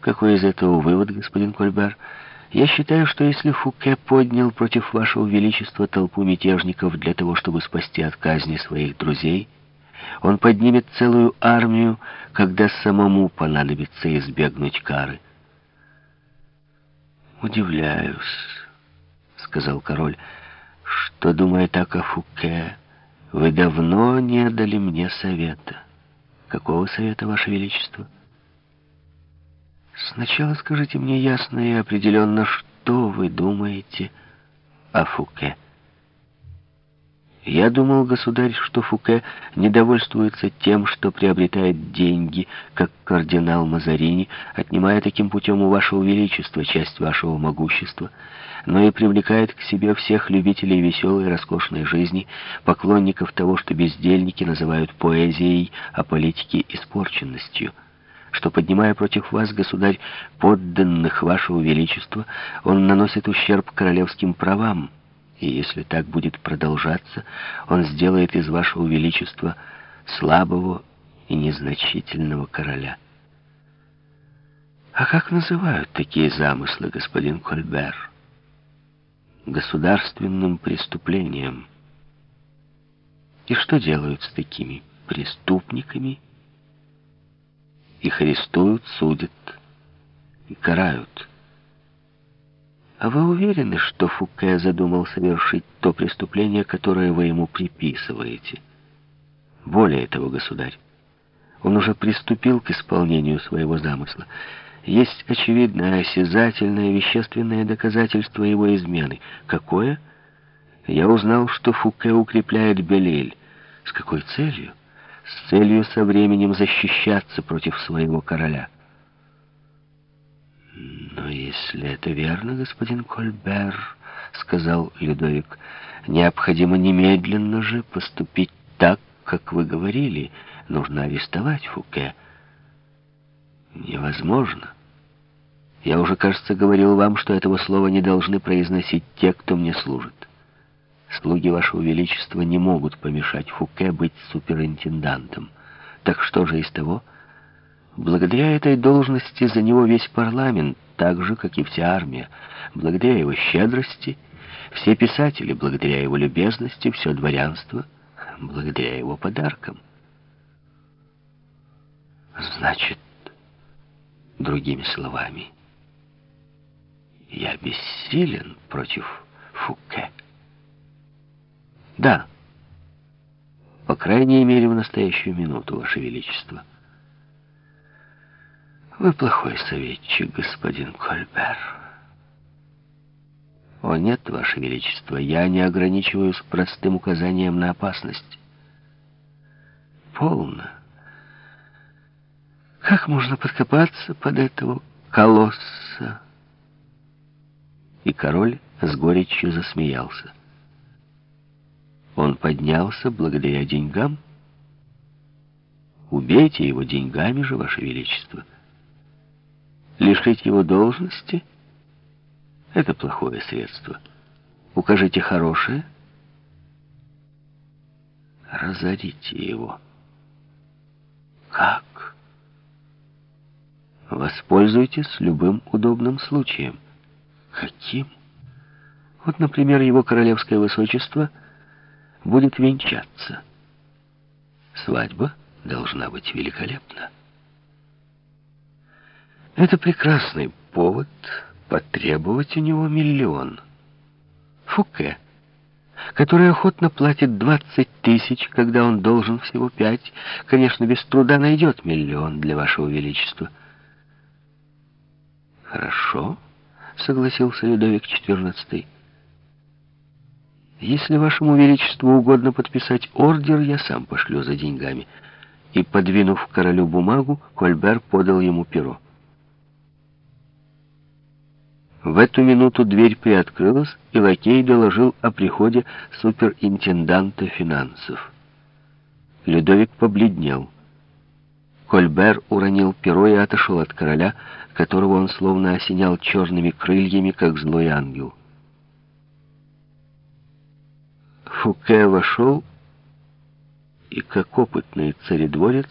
Какой из этого вывод, господин Кольбер? Я считаю, что если Фуке поднял против вашего величества толпу мятежников для того, чтобы спасти от казни своих друзей, он поднимет целую армию, когда самому понадобится избегнуть кары. «Удивляюсь», — сказал король, — «что, думая так о Фуке, вы давно не дали мне совета». «Какого совета, ваше величество?» Сначала скажите мне ясно и определенно, что вы думаете о Фуке. Я думал, государь, что Фуке недовольствуется тем, что приобретает деньги, как кардинал Мазарини, отнимая таким путем у вашего величества часть вашего могущества, но и привлекает к себе всех любителей веселой роскошной жизни, поклонников того, что бездельники называют поэзией, а политики — испорченностью что, поднимая против вас, государь, подданных вашего величества, он наносит ущерб королевским правам, и если так будет продолжаться, он сделает из вашего величества слабого и незначительного короля. А как называют такие замыслы, господин Кольбер? Государственным преступлением. И что делают с такими преступниками, их арестуют, судят и карают. А вы уверены, что Фуке задумал совершить то преступление, которое вы ему приписываете? Более того, государь, он уже приступил к исполнению своего замысла. Есть очевидное, осязательное, вещественное доказательство его измены. Какое? Я узнал, что Фуке укрепляет Белель. С какой целью? С целью со временем защищаться против своего короля. «Но если это верно, господин Кольбер, — сказал Людовик, — необходимо немедленно же поступить так, как вы говорили. Нужно арестовать Фуке». «Невозможно. Я уже, кажется, говорил вам, что этого слова не должны произносить те, кто мне служит». Слуги вашего величества не могут помешать Фуке быть суперинтендантом. Так что же из того? Благодаря этой должности за него весь парламент, так же, как и вся армия. Благодаря его щедрости, все писатели, благодаря его любезности, все дворянство, благодаря его подаркам. Значит, другими словами, я бессилен против Фуке. Да. По крайней мере, в настоящую минуту, Ваше Величество. Вы плохой советчик, господин Кольбер. О, нет, Ваше Величество, я не ограничиваюсь простым указанием на опасность. Полно. Как можно подкопаться под этого колосса? И король с горечью засмеялся. Он поднялся благодаря деньгам. Убейте его деньгами же, Ваше Величество. Лишить его должности — это плохое средство. Укажите хорошее — разорите его. Как? Воспользуйтесь любым удобным случаем. Каким? Вот, например, его королевское высочество — будет венчаться. Свадьба должна быть великолепна. Это прекрасный повод потребовать у него миллион. Фуке, который охотно платит 20 тысяч, когда он должен всего пять, конечно, без труда найдет миллион для вашего величества. Хорошо, согласился Людовик XIV. Если вашему величеству угодно подписать ордер, я сам пошлю за деньгами. И, подвинув королю бумагу, Кольбер подал ему перо. В эту минуту дверь приоткрылась, и лакей доложил о приходе суперинтенданта финансов. Людовик побледнел. Кольбер уронил перо и отошел от короля, которого он словно осенял черными крыльями, как злой ангел. Фуке вошел и, как опытный царедворец,